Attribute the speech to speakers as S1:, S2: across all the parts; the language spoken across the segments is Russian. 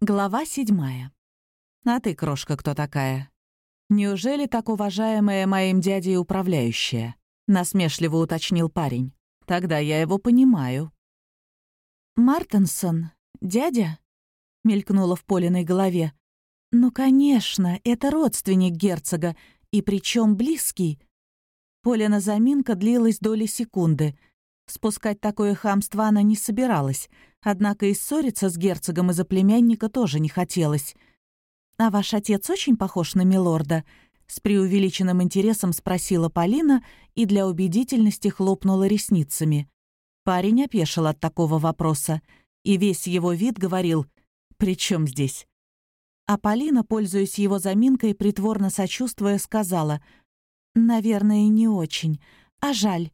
S1: Глава седьмая. «А ты, крошка, кто такая? Неужели так уважаемая моим дядей управляющая?» — насмешливо уточнил парень. «Тогда я его понимаю».
S2: «Мартенсон, дядя?» — мелькнуло в Полиной голове. «Ну, конечно, это родственник герцога, и причем близкий». Полина заминка длилась доли секунды — Спускать такое хамство она не собиралась, однако и ссориться с герцогом из-за племянника тоже не хотелось. «А ваш отец очень похож на милорда?» С преувеличенным интересом спросила Полина и для убедительности хлопнула ресницами. Парень опешил от такого вопроса, и весь его вид говорил «При чем здесь?». А Полина, пользуясь его заминкой, притворно сочувствуя, сказала «Наверное, не очень. А жаль.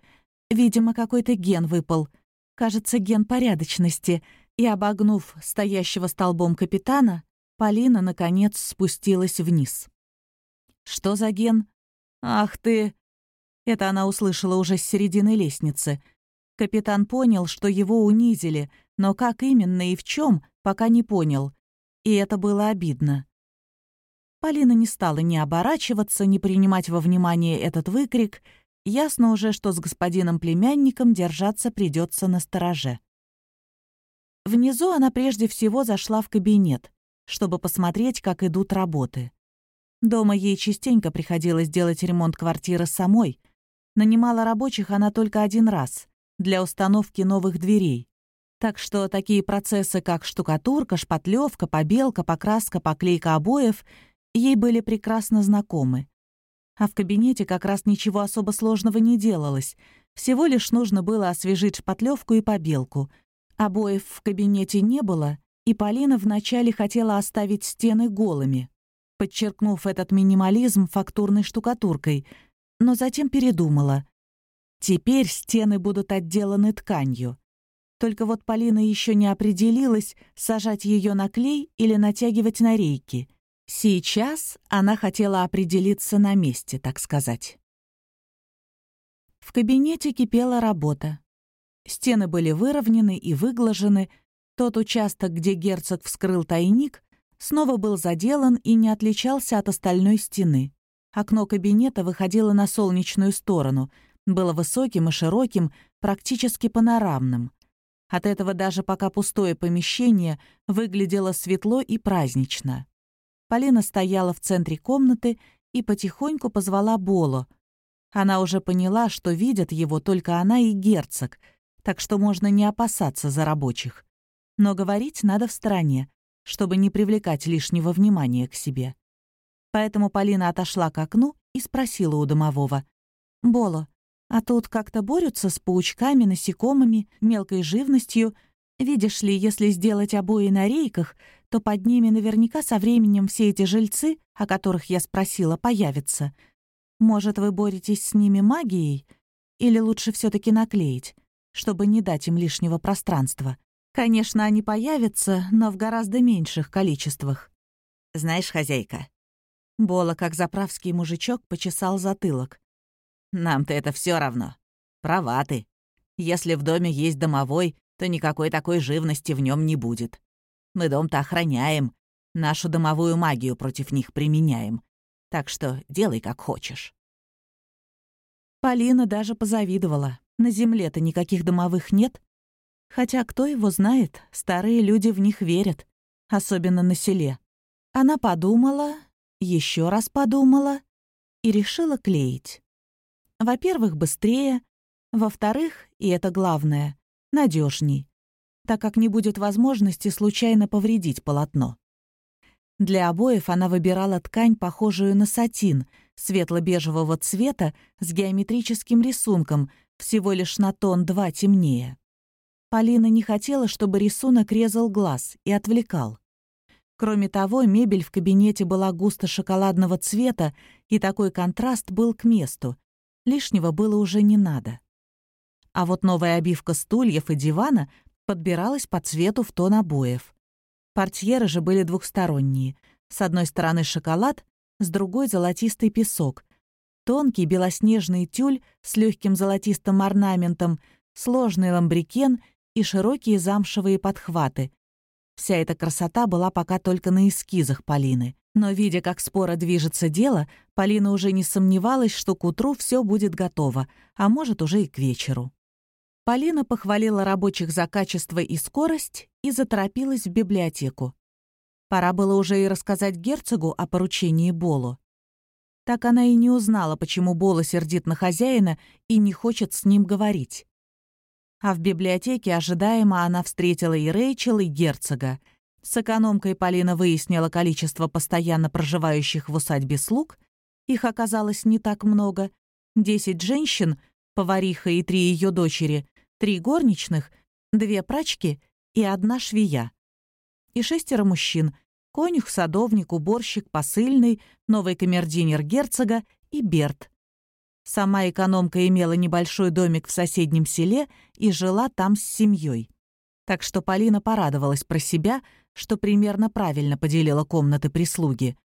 S2: Видимо, какой-то ген выпал. Кажется, ген порядочности. И, обогнув стоящего столбом капитана, Полина, наконец, спустилась вниз. «Что за ген? Ах ты!» Это она услышала уже с середины лестницы. Капитан понял, что его унизили, но как именно и в чем, пока не понял. И это было обидно. Полина не стала ни оборачиваться, ни принимать во внимание этот выкрик — Ясно уже, что с господином племянником держаться придется на стороже. Внизу она прежде всего зашла в кабинет, чтобы посмотреть, как идут работы. Дома ей частенько приходилось делать ремонт квартиры самой. Нанимала рабочих она только один раз, для установки новых дверей. Так что такие процессы, как штукатурка, шпатлевка, побелка, покраска, поклейка обоев, ей были прекрасно знакомы. А в кабинете как раз ничего особо сложного не делалось. Всего лишь нужно было освежить шпатлевку и побелку. Обоев в кабинете не было, и Полина вначале хотела оставить стены голыми, подчеркнув этот минимализм фактурной штукатуркой, но затем передумала. Теперь стены будут отделаны тканью. Только вот Полина еще не определилась, сажать ее на клей или натягивать на рейки. Сейчас она хотела определиться на месте, так сказать. В кабинете кипела работа. Стены были выровнены и выглажены. Тот участок, где герцог вскрыл тайник, снова был заделан и не отличался от остальной стены. Окно кабинета выходило на солнечную сторону, было высоким и широким, практически панорамным. От этого даже пока пустое помещение выглядело светло и празднично. Полина стояла в центре комнаты и потихоньку позвала Боло. Она уже поняла, что видят его только она и герцог, так что можно не опасаться за рабочих. Но говорить надо в стороне, чтобы не привлекать лишнего внимания к себе. Поэтому Полина отошла к окну и спросила у домового. «Боло, а тут как-то борются с паучками, насекомыми, мелкой живностью. Видишь ли, если сделать обои на рейках, то под ними наверняка со временем все эти жильцы, о которых я спросила, появятся. Может, вы боретесь с ними магией? Или лучше все таки наклеить, чтобы не дать им лишнего пространства? Конечно, они появятся, но в гораздо меньших количествах.
S3: Знаешь, хозяйка,
S2: Бола, как заправский мужичок, почесал затылок.
S3: «Нам-то это все равно. Права ты. Если в доме есть домовой, то никакой такой живности в нем не будет. Мы дом-то охраняем, нашу домовую магию против них применяем. Так что делай как хочешь».
S2: Полина даже позавидовала. На земле-то никаких домовых нет. Хотя кто его знает, старые люди в них верят, особенно на селе. Она подумала, еще раз подумала и решила клеить. Во-первых, быстрее, во-вторых, и это главное, надежней так как не будет возможности случайно повредить полотно. Для обоев она выбирала ткань, похожую на сатин, светло-бежевого цвета с геометрическим рисунком, всего лишь на тон два темнее. Полина не хотела, чтобы рисунок резал глаз и отвлекал. Кроме того, мебель в кабинете была густо шоколадного цвета, и такой контраст был к месту. Лишнего было уже не надо. А вот новая обивка стульев и дивана подбиралась по цвету в тон обоев. Портьеры же были двухсторонние. С одной стороны шоколад, с другой — золотистый песок. Тонкий белоснежный тюль с легким золотистым орнаментом, сложный ламбрикен и широкие замшевые подхваты. Вся эта красота была пока только на эскизах Полины. Но, видя, как споро движется дело, Полина уже не сомневалась, что к утру все будет готово, а может, уже и к вечеру. Полина похвалила рабочих за качество и скорость и заторопилась в библиотеку. Пора было уже и рассказать герцогу о поручении Болу. Так она и не узнала, почему Бола сердит на хозяина и не хочет с ним говорить. А в библиотеке ожидаемо она встретила и Рэйчел, и герцога. С экономкой Полина выяснила количество постоянно проживающих в усадьбе слуг. Их оказалось не так много. Десять женщин, повариха и три ее дочери, три горничных, две прачки и одна швея. И шестеро мужчин — конюх, садовник, уборщик, посыльный, новый камердинер герцога и Берт. Сама экономка имела небольшой домик в соседнем селе и жила там с семьей. Так что Полина порадовалась про себя, что примерно правильно поделила комнаты прислуги.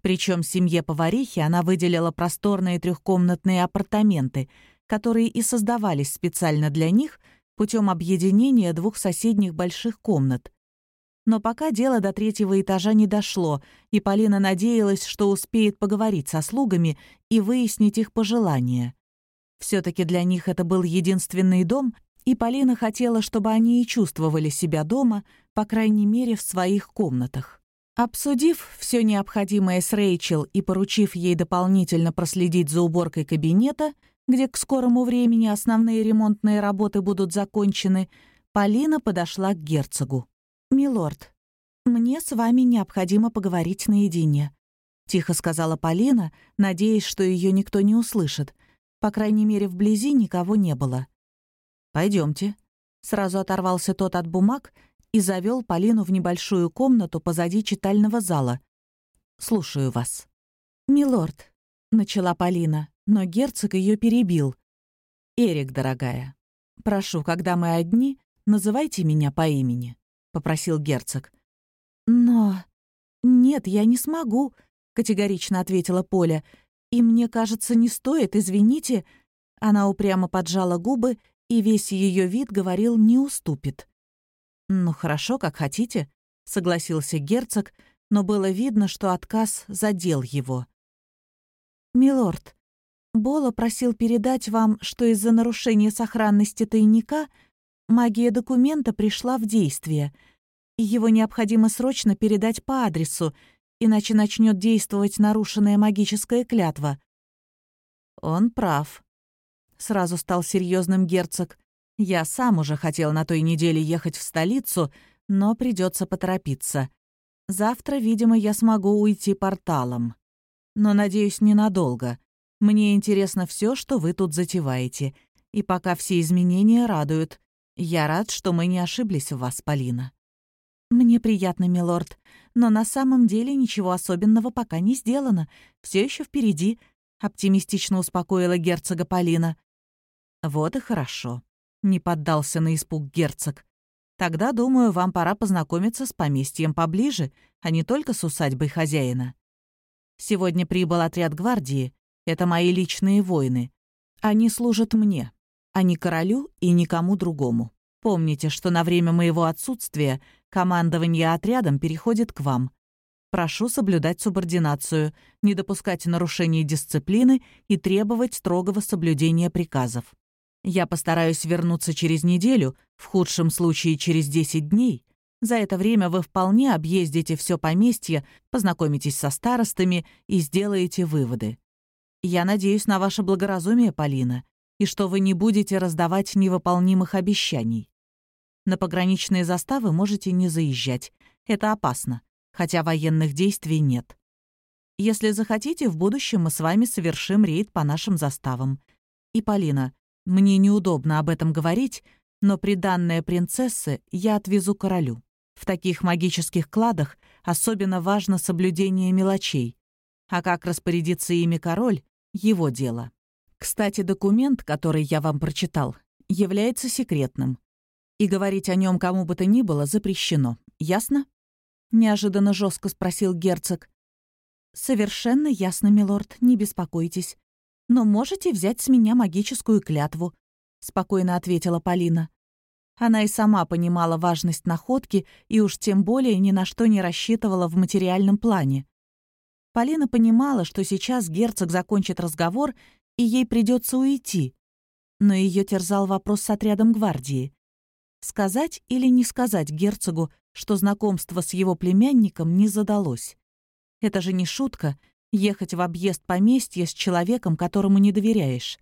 S2: Причем семье поварихи она выделила просторные трехкомнатные апартаменты — которые и создавались специально для них путем объединения двух соседних больших комнат. Но пока дело до третьего этажа не дошло, и Полина надеялась, что успеет поговорить со слугами и выяснить их пожелания. Все-таки для них это был единственный дом, и Полина хотела, чтобы они и чувствовали себя дома, по крайней мере, в своих комнатах. Обсудив все необходимое с Рэйчел и поручив ей дополнительно проследить за уборкой кабинета, где к скорому времени основные ремонтные работы будут закончены, Полина подошла к герцогу. «Милорд, мне с вами необходимо поговорить наедине», — тихо сказала Полина, надеясь, что ее никто не услышит. По крайней мере, вблизи никого не было. Пойдемте. Сразу оторвался тот от бумаг и завел Полину в небольшую комнату позади читального зала. «Слушаю вас». «Милорд», — начала Полина, но герцог ее перебил. «Эрик, дорогая, прошу, когда мы одни, называйте меня по имени», — попросил герцог. «Но... нет, я не смогу», — категорично ответила Поля. «И мне кажется, не стоит, извините». Она упрямо поджала губы, и весь ее вид говорил «не уступит». «Ну хорошо, как хотите», — согласился герцог, но было видно, что отказ задел его. «Милорд, Бола просил передать вам, что из-за нарушения сохранности тайника магия документа пришла в действие, его необходимо срочно передать по адресу, иначе начнет действовать нарушенная магическая клятва. Он прав. Сразу стал серьезным герцог. Я сам уже хотел на той неделе ехать в столицу, но придется поторопиться. Завтра, видимо, я смогу уйти порталом. Но, надеюсь, ненадолго. Мне интересно все, что вы тут затеваете. И пока все изменения радуют. Я рад, что мы не ошиблись в вас, Полина». «Мне приятно, милорд, но на самом деле ничего особенного пока не сделано. Все еще впереди», — оптимистично успокоила герцога Полина. «Вот и хорошо», — не поддался на испуг герцог. «Тогда, думаю, вам пора познакомиться с поместьем поближе, а не только с усадьбой хозяина. Сегодня прибыл отряд гвардии, это мои личные воины. Они служат мне, а не королю и никому другому. Помните, что на время моего отсутствия командование отрядом переходит к вам. Прошу соблюдать субординацию, не допускать нарушений дисциплины и требовать строгого соблюдения приказов. Я постараюсь вернуться через неделю, в худшем случае через 10 дней. За это время вы вполне объездите все поместье, познакомитесь со старостами и сделаете выводы. Я надеюсь на ваше благоразумие, Полина, и что вы не будете раздавать невыполнимых обещаний. На пограничные заставы можете не заезжать. Это опасно, хотя военных действий нет. Если захотите, в будущем мы с вами совершим рейд по нашим заставам. И, Полина, мне неудобно об этом говорить, но приданное принцессы я отвезу королю. В таких магических кладах особенно важно соблюдение мелочей. А как распорядиться ими король, его дело. Кстати, документ, который я вам прочитал, является секретным. И говорить о нем кому бы то ни было запрещено. Ясно? Неожиданно жестко спросил герцог. «Совершенно ясно, милорд, не беспокойтесь. Но можете взять с меня магическую клятву», — спокойно ответила Полина. Она и сама понимала важность находки и уж тем более ни на что не рассчитывала в материальном плане. Полина понимала, что сейчас герцог закончит разговор, и ей придется уйти. Но ее терзал вопрос с отрядом гвардии. Сказать или не сказать герцогу, что знакомство с его племянником не задалось? Это же не шутка — ехать в объезд поместья с человеком, которому не доверяешь.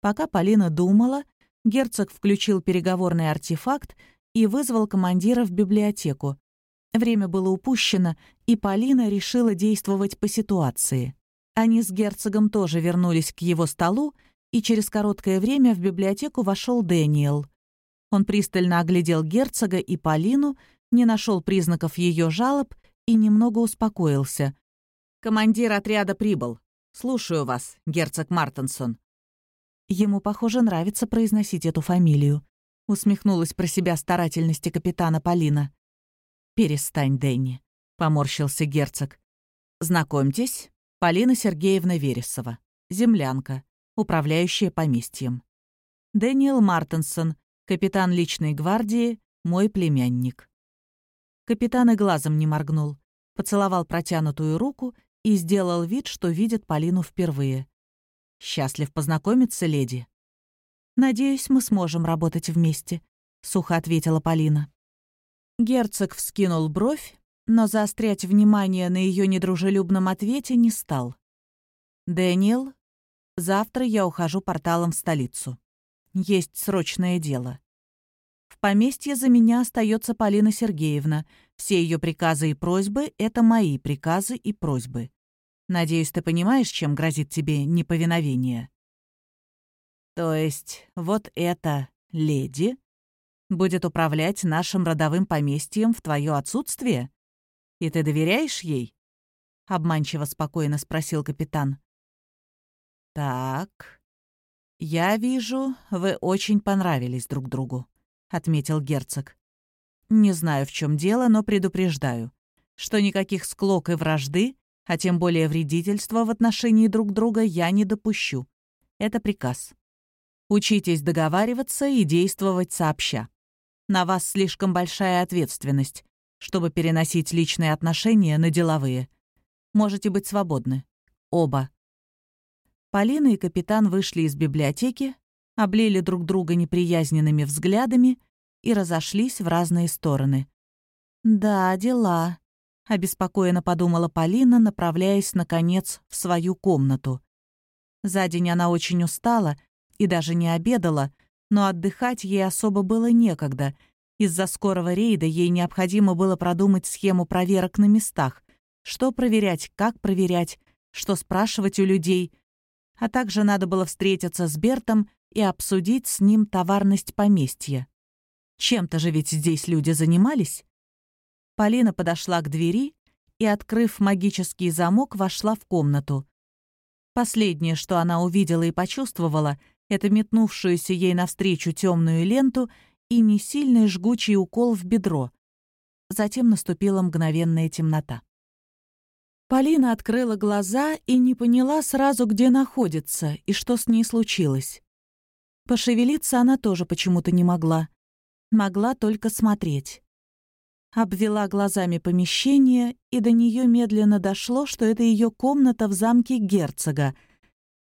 S2: Пока Полина думала, герцог включил переговорный артефакт и вызвал командира в библиотеку. Время было упущено, и Полина решила действовать по ситуации. Они с герцогом тоже вернулись к его столу, и через короткое время в библиотеку вошел Дэниел. Он пристально оглядел герцога и Полину, не нашел признаков ее жалоб и немного успокоился. «Командир отряда прибыл. Слушаю вас, герцог Мартенсон». Ему, похоже, нравится произносить эту фамилию. Усмехнулась про себя старательности капитана Полина. «Перестань, Дэнни», — поморщился герцог. «Знакомьтесь, Полина Сергеевна Вересова, землянка, управляющая поместьем. Дэниел Мартенсон, Капитан личной гвардии, мой племянник. Капитан и глазом не моргнул, поцеловал протянутую руку и сделал вид, что видит Полину впервые. «Счастлив познакомиться, леди?» «Надеюсь, мы сможем работать вместе», — сухо ответила Полина. Герцог вскинул бровь, но заострять внимание на ее недружелюбном ответе не стал. «Дэниел, завтра я ухожу порталом в столицу. Есть срочное дело. В поместье за меня остается Полина Сергеевна. Все ее приказы и просьбы — это мои приказы и просьбы. Надеюсь, ты понимаешь, чем грозит тебе неповиновение. То есть вот эта леди будет управлять нашим родовым поместьем в твое отсутствие? И ты доверяешь ей? Обманчиво спокойно спросил капитан. Так, «Я вижу, вы очень понравились друг другу», — отметил герцог. «Не знаю, в чем дело, но предупреждаю, что никаких склок и вражды, а тем более вредительства в отношении друг друга я не допущу. Это приказ. Учитесь договариваться и действовать сообща. На вас слишком большая ответственность, чтобы переносить личные отношения на деловые. Можете быть свободны. Оба. Полина и капитан вышли из библиотеки, облили друг друга неприязненными взглядами и разошлись в разные стороны. «Да, дела», — обеспокоенно подумала Полина, направляясь, наконец, в свою комнату. За день она очень устала и даже не обедала, но отдыхать ей особо было некогда. Из-за скорого рейда ей необходимо было продумать схему проверок на местах. Что проверять, как проверять, что спрашивать у людей — а также надо было встретиться с Бертом и обсудить с ним товарность поместья. Чем-то же ведь здесь люди занимались. Полина подошла к двери и, открыв магический замок, вошла в комнату. Последнее, что она увидела и почувствовала, это метнувшуюся ей навстречу темную ленту и несильный жгучий укол в бедро. Затем наступила мгновенная темнота. Полина открыла глаза и не поняла сразу, где находится и что с ней случилось. Пошевелиться она тоже почему-то не могла. Могла только смотреть. Обвела глазами помещение, и до нее медленно дошло, что это ее комната в замке герцога.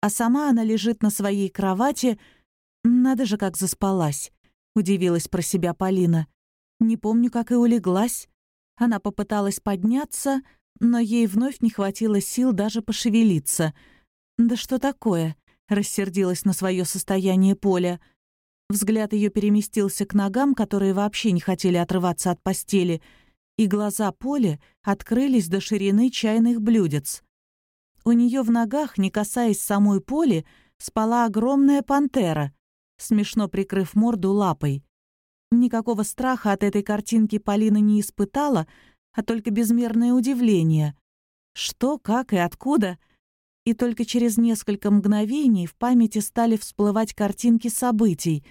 S2: А сама она лежит на своей кровати. Надо же, как заспалась. Удивилась про себя Полина. Не помню, как и улеглась. Она попыталась подняться — но ей вновь не хватило сил даже пошевелиться. «Да что такое?» — рассердилась на свое состояние Поля. Взгляд ее переместился к ногам, которые вообще не хотели отрываться от постели, и глаза Поли открылись до ширины чайных блюдец. У нее в ногах, не касаясь самой Поли, спала огромная пантера, смешно прикрыв морду лапой. Никакого страха от этой картинки Полина не испытала, а только безмерное удивление. Что, как и откуда? И только через несколько мгновений в памяти стали всплывать картинки событий.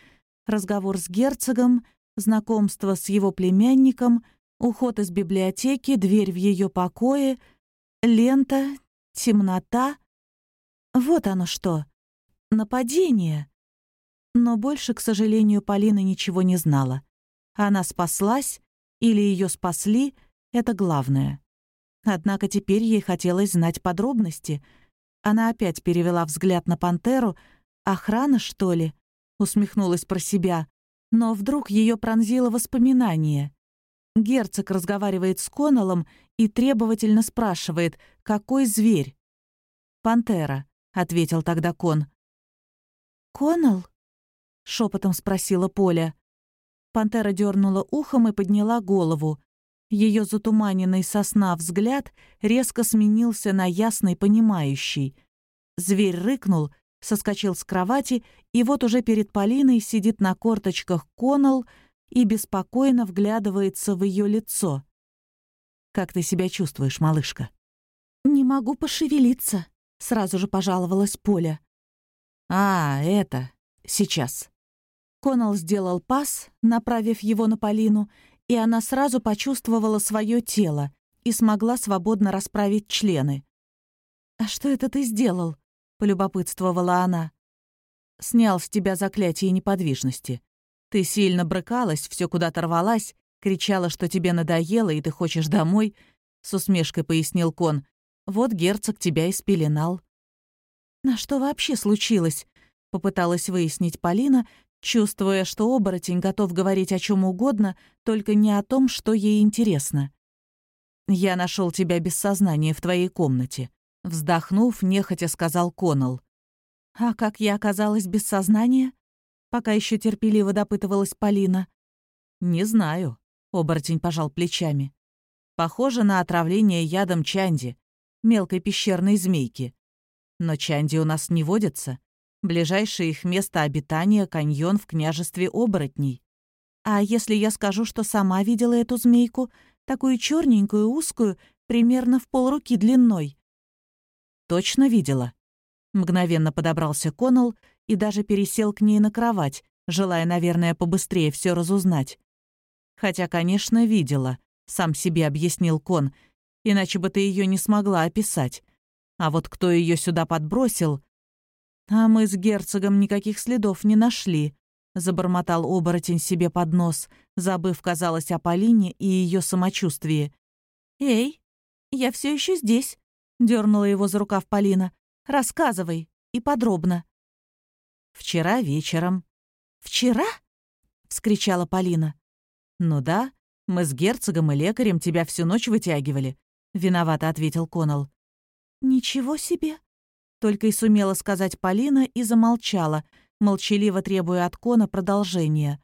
S2: Разговор с герцогом, знакомство с его племянником, уход из библиотеки, дверь в ее покое, лента, темнота. Вот оно что. Нападение. Но больше, к сожалению, Полина ничего не знала. Она спаслась или ее спасли — это главное. Однако теперь ей хотелось знать подробности. Она опять перевела взгляд на пантеру. «Охрана, что ли?» — усмехнулась про себя. Но вдруг ее пронзило воспоминание. Герцог разговаривает с Коннеллом и требовательно спрашивает, какой зверь. «Пантера», — ответил тогда Кон. «Коннелл?» — шепотом спросила Поля. Пантера дернула ухом и подняла голову. Ее затуманенный сосна взгляд резко сменился на ясный понимающий. Зверь рыкнул, соскочил с кровати, и вот уже перед Полиной сидит на корточках Коннелл и беспокойно вглядывается в ее лицо. «Как ты себя чувствуешь, малышка?» «Не могу пошевелиться», — сразу же пожаловалась Поля.
S1: «А, это... Сейчас».
S2: Коннелл сделал пас, направив его на Полину, и она сразу почувствовала свое тело и смогла свободно расправить члены. «А что это ты сделал?» — полюбопытствовала она. «Снял с тебя заклятие неподвижности. Ты сильно брыкалась, все куда-то рвалась, кричала, что тебе надоело и ты хочешь домой», — с усмешкой пояснил Кон. «Вот герцог тебя и спеленал». «На что вообще случилось?» — попыталась выяснить Полина, чувствуя, что оборотень готов говорить о чем угодно, только не о том, что ей интересно. «Я нашел тебя без сознания в твоей комнате», — вздохнув, нехотя сказал Коннелл. «А как я оказалась без сознания?» Пока еще терпеливо допытывалась Полина. «Не знаю», — оборотень пожал плечами. «Похоже на отравление ядом чанди, мелкой пещерной змейки. Но чанди у нас не водятся, Ближайшее их место обитания — каньон в княжестве оборотней. А если я скажу, что сама видела эту змейку, такую черненькую, узкую, примерно в полруки длиной? Точно видела. Мгновенно подобрался Коннелл и даже пересел к ней на кровать, желая, наверное, побыстрее все разузнать. Хотя, конечно, видела, сам себе объяснил Кон, иначе бы ты ее не смогла описать. А вот кто ее сюда подбросил, «А мы с герцогом никаких следов не нашли», — забормотал оборотень себе под нос, забыв, казалось, о Полине и ее самочувствии. «Эй, я все еще здесь», — дернула его за рукав Полина. «Рассказывай, и подробно». «Вчера вечером». «Вчера?» — вскричала Полина. «Ну да, мы с герцогом и лекарем тебя всю ночь вытягивали», — виновато ответил Коннелл. «Ничего себе!» Только и сумела сказать Полина и замолчала, молчаливо требуя от Кона продолжения.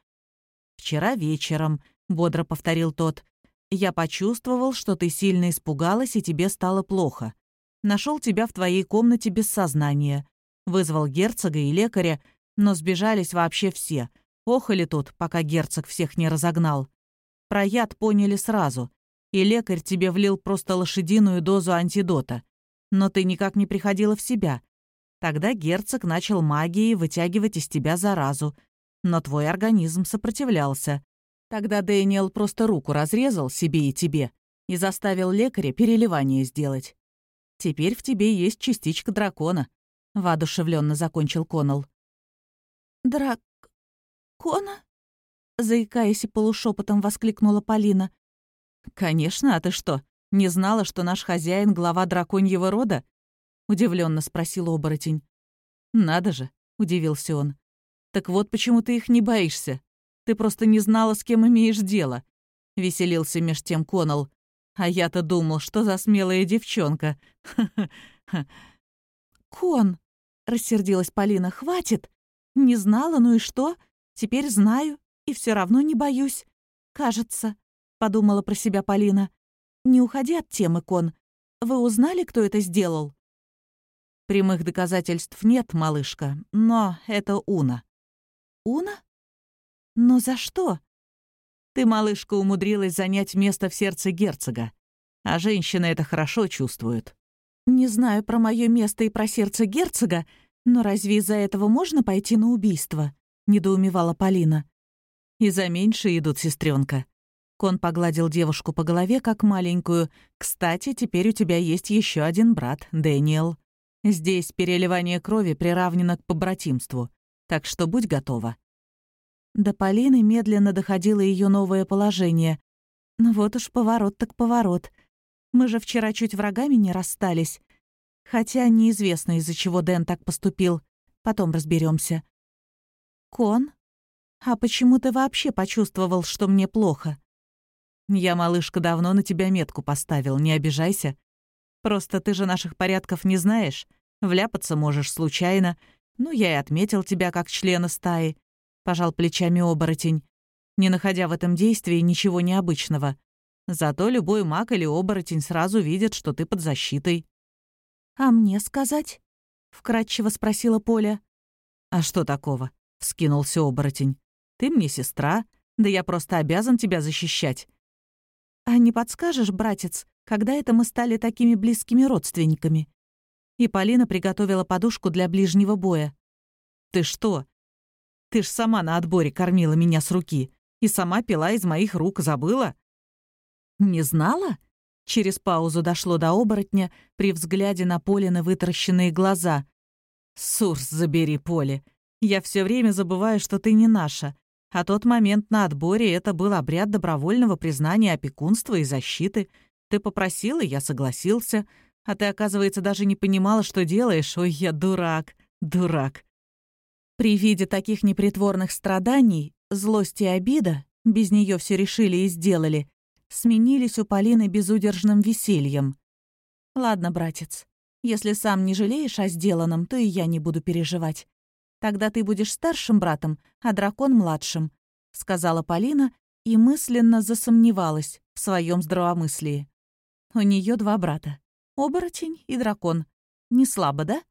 S2: «Вчера вечером», — бодро повторил тот, — «я почувствовал, что ты сильно испугалась и тебе стало плохо. Нашел тебя в твоей комнате без сознания. Вызвал герцога и лекаря, но сбежались вообще все. Охали тут, пока герцог всех не разогнал. Про яд поняли сразу, и лекарь тебе влил просто лошадиную дозу антидота но ты никак не приходила в себя. Тогда герцог начал магией вытягивать из тебя заразу, но твой организм сопротивлялся. Тогда Дэниел просто руку разрезал себе и тебе и заставил лекаря переливание сделать. Теперь в тебе есть частичка дракона», — воодушевленно закончил Коннелл. «Дракона?» — заикаясь и полушепотом воскликнула Полина.
S1: «Конечно, а ты что? Не знала, что наш хозяин — глава драконьего рода?» — удивленно спросил оборотень. «Надо же», — удивился он. «Так вот почему ты их не боишься. Ты просто не знала, с кем имеешь дело», — веселился меж тем Конал. «А я-то думал, что за смелая девчонка».
S2: «Кон!» — рассердилась Полина. «Хватит! Не знала, ну и что? Теперь знаю, и все равно не боюсь. Кажется», — подумала про себя Полина. «Не уходи от темы, Кон. Вы узнали, кто это сделал?»
S1: «Прямых доказательств нет, малышка, но это Уна».
S2: «Уна? Но за что?»
S1: «Ты, малышка, умудрилась занять место в сердце герцога, а женщины это хорошо чувствуют».
S2: «Не знаю про мое место и про сердце герцога, но разве из-за этого можно пойти на убийство?» — недоумевала Полина.
S1: «И за меньше идут, сестренка. Кон погладил девушку по голове, как маленькую. «Кстати, теперь у тебя есть еще один брат, Дэниел. Здесь переливание крови приравнено к побратимству. так что будь готова».
S2: До Полины медленно доходило ее новое положение. Ну вот уж поворот так поворот. Мы же вчера чуть врагами не расстались. Хотя неизвестно, из-за чего Дэн так поступил. Потом разберемся. «Кон? А почему ты вообще почувствовал, что мне плохо?»
S1: «Я, малышка, давно на тебя метку поставил, не обижайся. Просто ты же наших порядков не знаешь. Вляпаться можешь случайно. Ну, я и отметил тебя как члена стаи», — пожал плечами оборотень, не находя в этом действии ничего необычного. Зато любой маг или оборотень сразу видит, что ты под защитой.
S2: «А мне сказать?» — вкратчиво спросила Поля.
S1: «А что такого?» — вскинулся оборотень. «Ты мне сестра, да я просто обязан тебя защищать».
S2: «А не подскажешь, братец, когда это мы стали такими близкими родственниками?» И Полина приготовила подушку для ближнего боя.
S1: «Ты что? Ты ж сама на отборе кормила меня с руки и сама пила из моих рук, забыла?»
S2: «Не знала?» Через паузу дошло до оборотня при взгляде на Полины вытаращенные глаза.
S1: «Сурс, забери, Поле. Я все время забываю, что ты не наша. А тот момент на отборе — это был обряд добровольного признания опекунства и защиты. Ты попросила, я согласился. А ты, оказывается, даже не понимала, что делаешь. Ой, я дурак, дурак».
S2: При виде таких непритворных страданий, злость и обида, без нее все решили и сделали, сменились у Полины безудержным весельем. «Ладно, братец, если сам не жалеешь о сделанном, то и я не буду переживать. Тогда ты будешь старшим братом, а дракон — младшим», — сказала Полина и мысленно засомневалась в своем здравомыслии. У нее два брата — оборотень и дракон. Не слабо, да?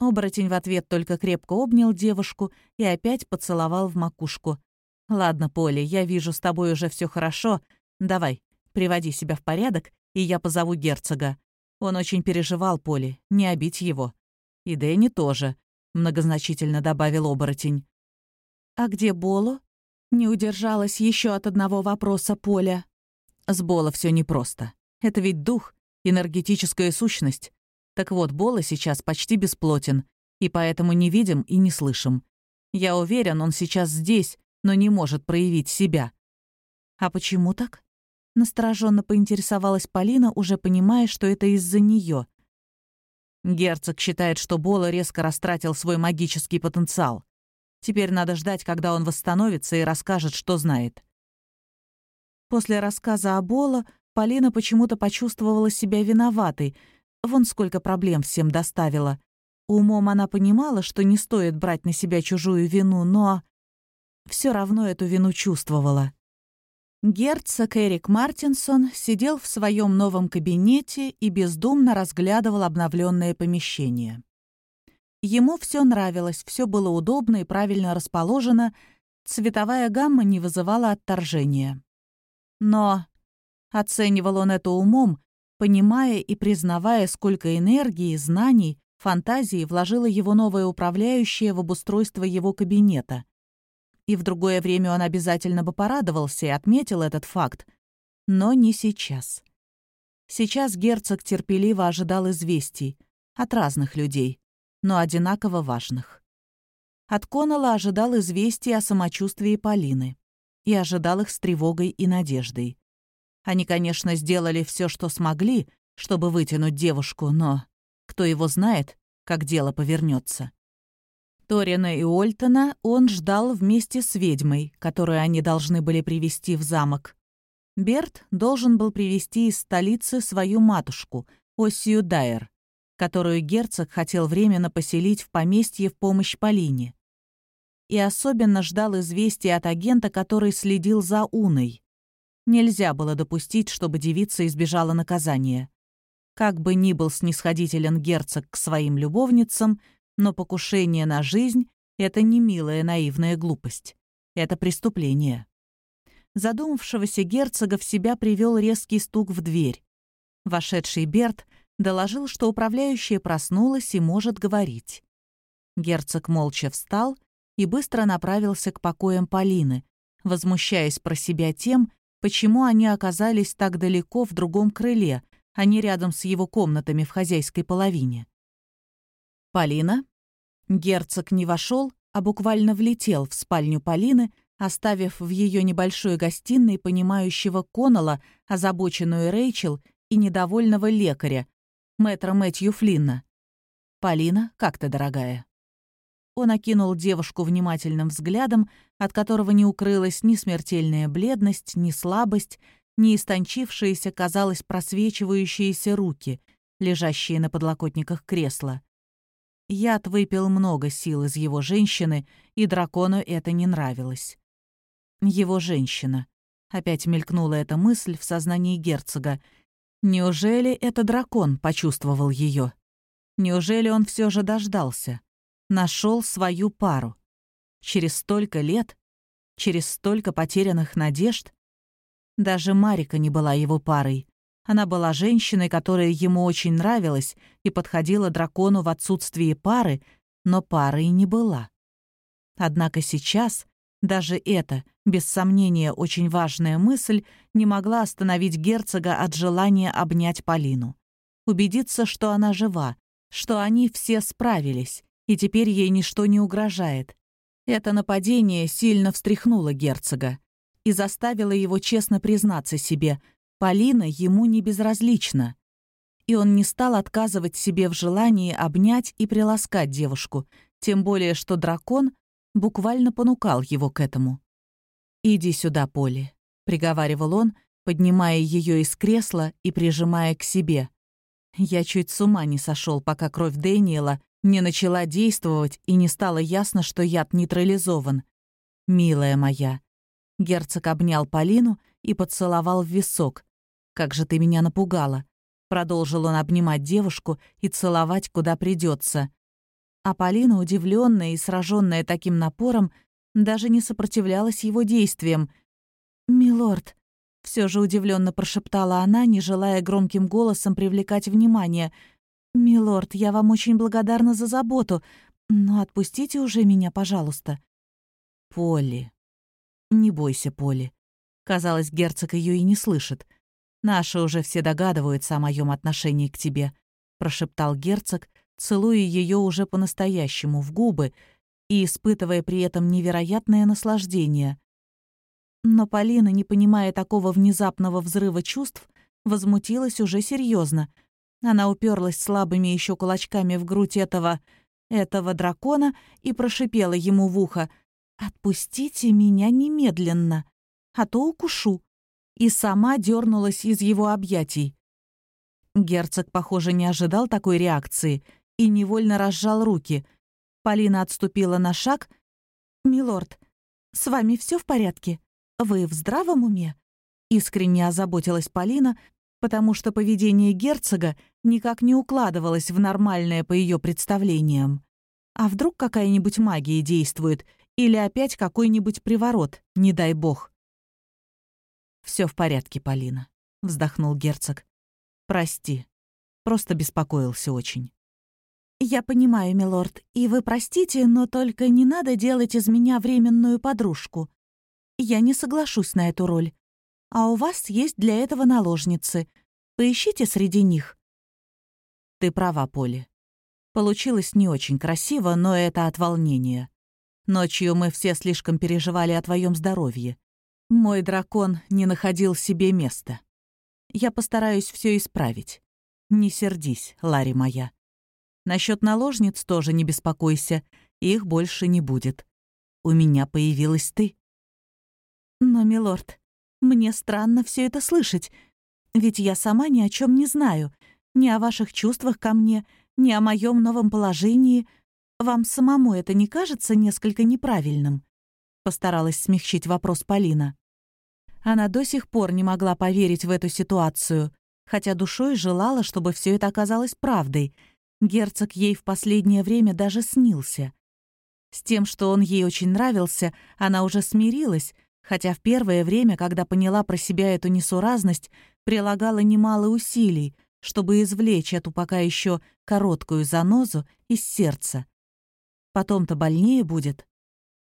S2: Оборотень в ответ только крепко обнял девушку и опять поцеловал в макушку. «Ладно, Поле, я вижу, с тобой уже все хорошо. Давай, приводи себя в порядок, и я позову герцога. Он очень переживал, Поле, не обить его. И Дэнни тоже», — многозначительно добавил оборотень. «А где Боло?» Не удержалась еще от одного вопроса Поля.
S1: С Боло все непросто. Это ведь дух, энергетическая сущность. Так вот, Бола сейчас почти бесплотен, и поэтому не видим и не слышим. Я уверен, он сейчас здесь, но не может проявить себя.
S2: А почему так? Настороженно поинтересовалась Полина, уже понимая, что это из-за нее.
S1: Герцог считает, что Бола резко растратил свой магический потенциал. Теперь надо ждать, когда он восстановится и расскажет, что знает.
S2: После рассказа о Бола Полина почему-то почувствовала себя виноватой — Вон сколько проблем всем доставила. Умом она понимала, что не стоит брать на себя чужую вину, но все равно эту вину чувствовала. Герцог Эрик Мартинсон сидел в своем новом кабинете и бездумно разглядывал обновленное помещение. Ему все нравилось, все было удобно и правильно расположено, цветовая гамма не вызывала отторжения. Но оценивал он это умом, понимая и признавая, сколько энергии, знаний, фантазии вложила его новая управляющая в обустройство его кабинета. И в другое время он обязательно бы порадовался и отметил этот факт. Но не сейчас. Сейчас герцог терпеливо ожидал известий от разных людей, но одинаково важных. От Коннелла ожидал известий о самочувствии Полины и ожидал их с тревогой и надеждой. Они, конечно, сделали все, что смогли, чтобы вытянуть девушку, но кто его знает, как дело повернется. Торина и Ольтона он ждал вместе с ведьмой, которую они должны были привести в замок. Берт должен был привести из столицы свою матушку, Осию Дайер, которую герцог хотел временно поселить в поместье в помощь Полине. И особенно ждал известия от агента, который следил за Уной. Нельзя было допустить, чтобы девица избежала наказания. Как бы ни был снисходителен герцог к своим любовницам, но покушение на жизнь — это не милая наивная глупость. Это преступление. Задумавшегося герцога в себя привел резкий стук в дверь. Вошедший Берт доложил, что управляющая проснулась и может говорить. Герцог молча встал и быстро направился к покоям Полины, возмущаясь про себя тем, почему они оказались так далеко в другом крыле, а не рядом с его комнатами в хозяйской половине. «Полина?» Герцог не вошел, а буквально влетел в спальню Полины, оставив в ее небольшой гостиной понимающего Коннелла, озабоченную Рэйчел и недовольного лекаря, мэтра Мэтью Флинна. «Полина, как ты, дорогая?» Он окинул девушку внимательным взглядом, от которого не укрылась ни смертельная бледность, ни слабость, ни истончившиеся, казалось, просвечивающиеся руки, лежащие на подлокотниках кресла. Яд выпил много сил из его женщины, и дракону это не нравилось. Его женщина. Опять мелькнула эта мысль в сознании герцога. Неужели это дракон почувствовал ее? Неужели он все же дождался? Нашел свою пару? Через столько лет? Через столько потерянных надежд? Даже Марика не была его парой. Она была женщиной, которая ему очень нравилась и подходила дракону в отсутствии пары, но парой не была. Однако сейчас даже эта, без сомнения, очень важная мысль не могла остановить герцога от желания обнять Полину. Убедиться, что она жива, что они все справились, и теперь ей ничто не угрожает. Это нападение сильно встряхнуло герцога и заставило его честно признаться себе, Полина ему не безразлична. И он не стал отказывать себе в желании обнять и приласкать девушку, тем более что дракон буквально понукал его к этому. «Иди сюда, Поли», — приговаривал он, поднимая ее из кресла и прижимая к себе. Я чуть с ума не сошел, пока кровь Дэниела не начала действовать и не стало ясно, что яд нейтрализован. «Милая моя». Герцог обнял Полину и поцеловал в висок. «Как же ты меня напугала!» Продолжил он обнимать девушку и целовать, куда придется. А Полина, удивленная и сраженная таким напором, даже не сопротивлялась его действиям. «Милорд», — все же удивленно прошептала она, не желая громким голосом привлекать внимание. «Милорд, я вам очень благодарна за заботу, но отпустите уже меня, пожалуйста». «Полли». «Не бойся, Полли». Казалось, герцог ее и не слышит. «Наши уже все догадываются о моем отношении к тебе», — прошептал герцог, целуя ее уже по-настоящему в губы и испытывая при этом невероятное наслаждение. Но Полина, не понимая такого внезапного взрыва чувств, возмутилась уже серьезно. Она уперлась слабыми еще кулачками в грудь этого... этого дракона и прошипела ему в ухо «Отпустите меня немедленно, а то укушу» и сама дернулась из его объятий. Герцог, похоже, не ожидал такой реакции и невольно разжал руки. Полина отступила на шаг. «Милорд, с вами все в порядке? Вы в здравом уме?» Искренне озаботилась Полина, потому что поведение герцога никак не укладывалось в нормальное по ее представлениям. А вдруг какая-нибудь магия действует, или опять какой-нибудь приворот, не дай бог. Все в порядке, Полина», — вздохнул герцог. «Прости, просто беспокоился очень». «Я понимаю, милорд, и вы простите, но только не надо делать из меня временную подружку. Я не соглашусь на эту роль. А у вас есть для этого наложницы. Поищите среди них». «Ты права, Поли. Получилось не очень красиво, но это от волнения. Ночью мы все слишком переживали о твоем здоровье. Мой дракон не находил себе места. Я постараюсь все исправить. Не сердись, Ларри моя. Насчет наложниц тоже не беспокойся, их больше не будет. У меня появилась ты. Но, милорд, мне странно все это слышать, ведь я сама ни о чем не знаю, ни о ваших чувствах ко мне, ни о моем новом положении. Вам самому это не кажется несколько неправильным?» Постаралась смягчить вопрос Полина. Она до сих пор не могла поверить в эту ситуацию, хотя душой желала, чтобы все это оказалось правдой — Герцог ей в последнее время даже снился. С тем, что он ей очень нравился, она уже смирилась, хотя в первое время, когда поняла про себя эту несуразность, прилагала немало усилий, чтобы извлечь эту пока еще короткую занозу из сердца. Потом-то больнее будет.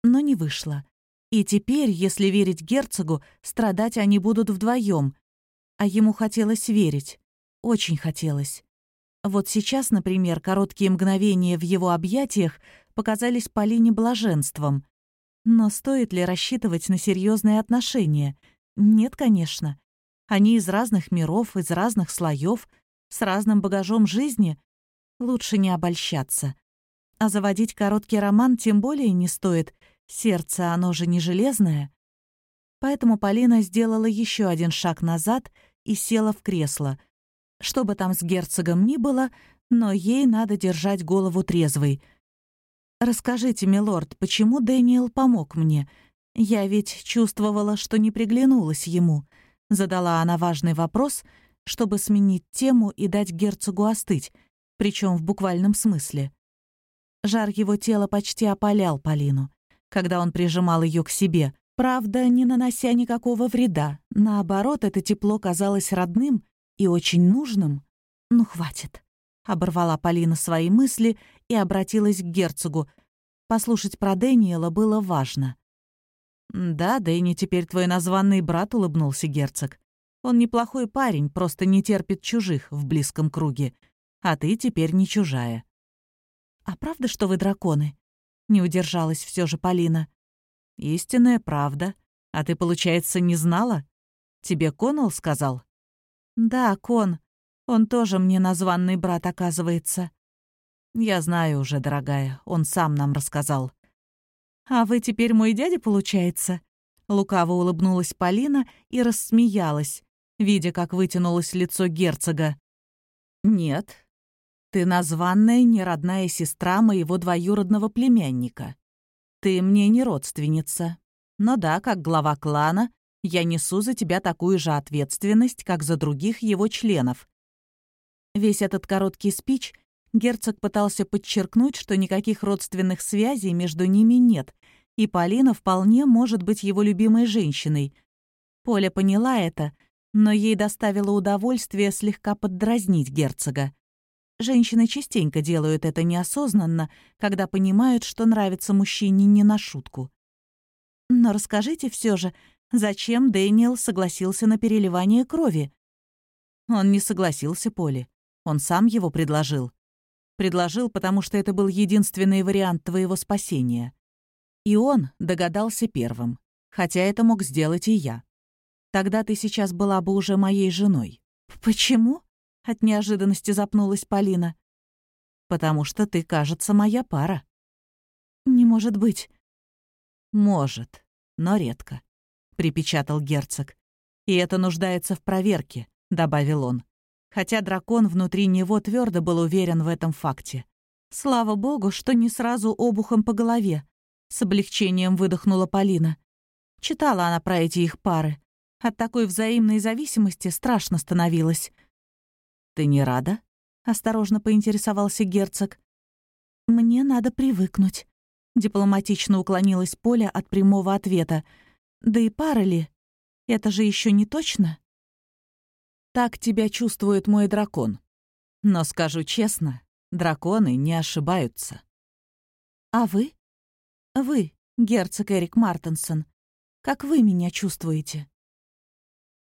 S2: Но не вышло. И теперь, если верить герцогу, страдать они будут вдвоем. А ему хотелось верить. Очень хотелось. Вот сейчас, например, короткие мгновения в его объятиях показались Полине блаженством. Но стоит ли рассчитывать на серьезные отношения? Нет, конечно. Они из разных миров, из разных слоев, с разным багажом жизни. Лучше не обольщаться. А заводить короткий роман тем более не стоит. Сердце, оно же не железное. Поэтому Полина сделала еще один шаг назад и села в кресло. Что бы там с герцогом ни было, но ей надо держать голову трезвой — «Расскажите, милорд, почему Дэниел помог мне? Я ведь чувствовала, что не приглянулась ему». Задала она важный вопрос, чтобы сменить тему и дать герцогу остыть, причем в буквальном смысле. Жар его тела почти опалял Полину, когда он прижимал ее к себе, правда, не нанося никакого вреда. Наоборот, это тепло казалось родным и очень нужным. «Ну, хватит», — оборвала Полина свои мысли и обратилась к герцогу. Послушать про Дэниела было важно. «Да, Дэнни теперь твой названный брат», — улыбнулся герцог. «Он неплохой парень, просто не терпит чужих в близком круге. А ты теперь не чужая». «А правда, что вы драконы?» — не удержалась все же Полина. «Истинная правда. А ты, получается, не знала? Тебе Коннелл сказал?» «Да, Кон. Он тоже мне названный брат, оказывается». «Я знаю уже, дорогая, он сам нам рассказал». «А вы теперь мой дядя, получается?» Лукаво улыбнулась Полина и рассмеялась, видя, как вытянулось лицо герцога. «Нет, ты названная неродная сестра моего двоюродного племянника. Ты мне не родственница. Но да, как глава клана, я несу за тебя такую же ответственность, как за других его членов». Весь этот короткий спич Герцог пытался подчеркнуть, что никаких родственных связей между ними нет, и Полина вполне может быть его любимой женщиной. Поля поняла это, но ей доставило удовольствие слегка поддразнить герцога. Женщины частенько делают это неосознанно, когда понимают, что нравится мужчине не на шутку. Но расскажите все же, зачем Дэниел согласился на переливание крови? Он не согласился, Поле. Он сам его предложил. Предложил, потому что это был единственный вариант твоего спасения. И он догадался первым, хотя это мог сделать и я. Тогда ты сейчас была бы уже моей женой. Почему? От неожиданности запнулась Полина. Потому что ты, кажется, моя пара. Не может быть. Может, но редко, припечатал герцог. И это нуждается в проверке, добавил он хотя дракон внутри него твердо был уверен в этом факте. «Слава богу, что не сразу обухом по голове», — с облегчением выдохнула Полина. Читала она про эти их пары. От такой взаимной зависимости страшно становилось. «Ты не рада?» — осторожно поинтересовался герцог. «Мне надо привыкнуть», — дипломатично уклонилась Поля от прямого ответа. «Да и пара ли? Это же еще не точно?» Так тебя чувствует мой дракон. Но скажу честно, драконы не ошибаются. А вы? Вы, герцог Эрик Мартенсон, как вы меня чувствуете?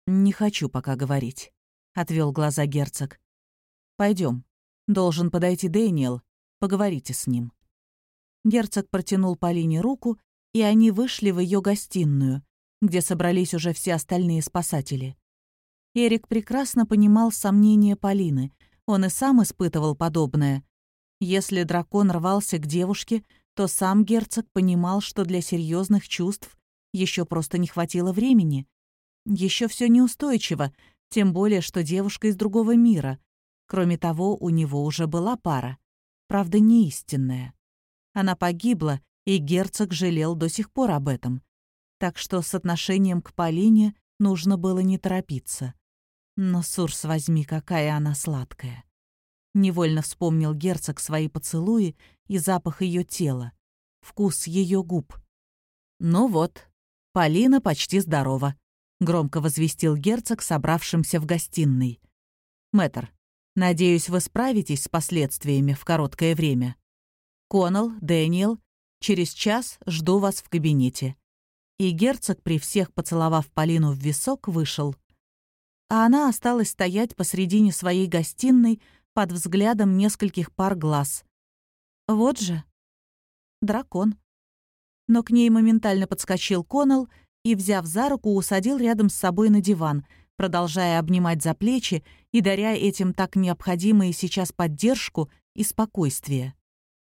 S2: Не хочу пока говорить, отвел глаза герцог. Пойдем. Должен подойти Дэниел, поговорите с ним. Герцог протянул Полине руку, и они вышли в ее гостиную, где собрались уже все остальные спасатели. Эрик прекрасно понимал сомнения Полины. Он и сам испытывал подобное. Если дракон рвался к девушке, то сам герцог понимал, что для серьезных чувств еще просто не хватило времени. Еще все неустойчиво, тем более, что девушка из другого мира. Кроме того, у него уже была пара. Правда, не истинная. Она погибла, и герцог жалел до сих пор об этом. Так что с отношением к Полине нужно было не торопиться. Но, Сурс, возьми, какая она сладкая. Невольно вспомнил герцог свои поцелуи и запах ее тела, вкус ее губ. «Ну вот, Полина почти здорова», — громко возвестил герцог, собравшимся в гостиной. «Мэтр, надеюсь, вы справитесь с последствиями в короткое время. Коннелл, Дэниел, через час жду вас в кабинете». И герцог, при всех поцеловав Полину в висок, вышел а она осталась стоять посредине своей гостиной под взглядом нескольких пар глаз. Вот же. дракон. Но к ней моментально подскочил Коннелл и, взяв за руку, усадил рядом с собой на диван, продолжая обнимать за плечи и даря этим так необходимые сейчас поддержку и спокойствие.